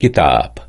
Kitab.